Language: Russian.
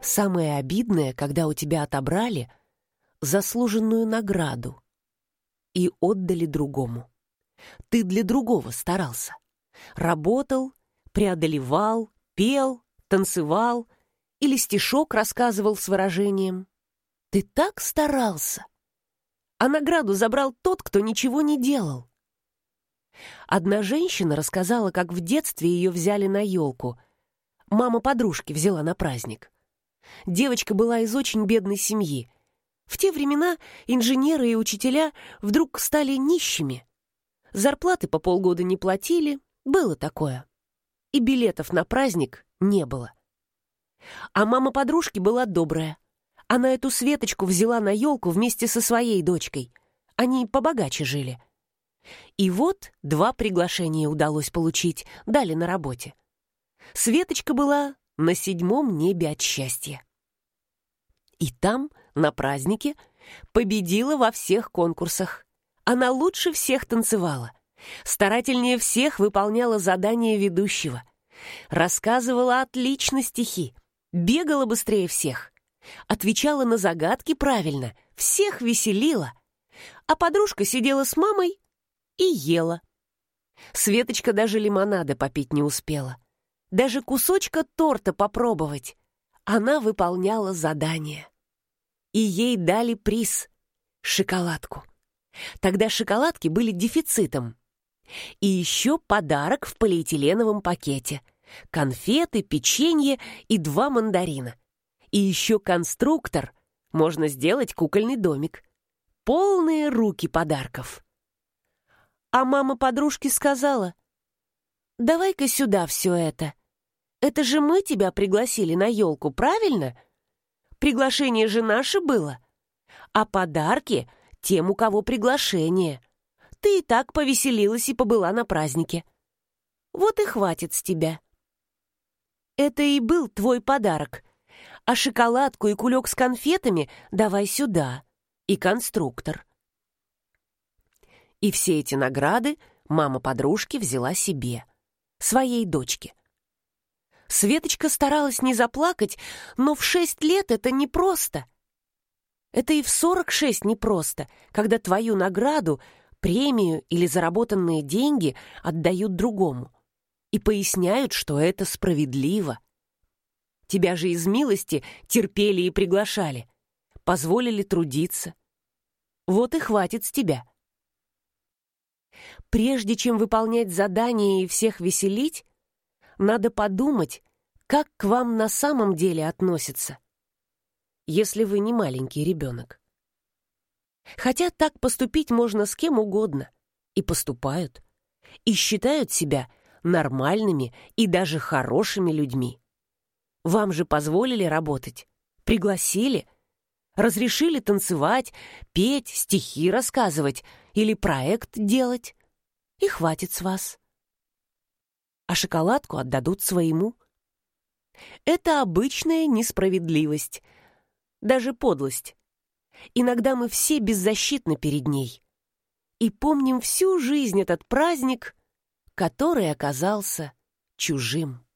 Самое обидное, когда у тебя отобрали заслуженную награду и отдали другому. Ты для другого старался. Работал, преодолевал, пел, танцевал или стишок рассказывал с выражением. Ты так старался. А награду забрал тот, кто ничего не делал. Одна женщина рассказала, как в детстве ее взяли на елку. Мама подружки взяла на праздник. Девочка была из очень бедной семьи. В те времена инженеры и учителя вдруг стали нищими. Зарплаты по полгода не платили, было такое. И билетов на праздник не было. А мама подружки была добрая. Она эту Светочку взяла на елку вместе со своей дочкой. Они побогаче жили. И вот два приглашения удалось получить, дали на работе. Светочка была на седьмом небе от счастья. И там, на празднике, победила во всех конкурсах. Она лучше всех танцевала, старательнее всех выполняла задания ведущего, рассказывала отлично стихи, бегала быстрее всех, отвечала на загадки правильно, всех веселила, а подружка сидела с мамой и ела. Светочка даже лимонада попить не успела, даже кусочка торта попробовать. Она выполняла задание. И ей дали приз — шоколадку. Тогда шоколадки были дефицитом. И еще подарок в полиэтиленовом пакете — конфеты, печенье и два мандарина. И еще конструктор. Можно сделать кукольный домик. Полные руки подарков. А мама подружки сказала, «Давай-ка сюда все это. Это же мы тебя пригласили на елку, правильно? Приглашение же наше было. А подарки тем, у кого приглашение. Ты и так повеселилась и побыла на празднике. Вот и хватит с тебя». Это и был твой подарок. А шоколадку и кулек с конфетами давай сюда. И конструктор. И все эти награды мама подружки взяла себе, своей дочке. Светочка старалась не заплакать, но в шесть лет это непросто. Это и в сорок шесть непросто, когда твою награду, премию или заработанные деньги отдают другому и поясняют, что это справедливо. Тебя же из милости терпели и приглашали, позволили трудиться. Вот и хватит с тебя. Прежде чем выполнять задания и всех веселить, надо подумать, как к вам на самом деле относятся, если вы не маленький ребенок. Хотя так поступить можно с кем угодно, и поступают, и считают себя нормальными и даже хорошими людьми. Вам же позволили работать, пригласили, разрешили танцевать, петь, стихи рассказывать или проект делать. И хватит с вас. А шоколадку отдадут своему. Это обычная несправедливость, даже подлость. Иногда мы все беззащитны перед ней и помним всю жизнь этот праздник который оказался чужим.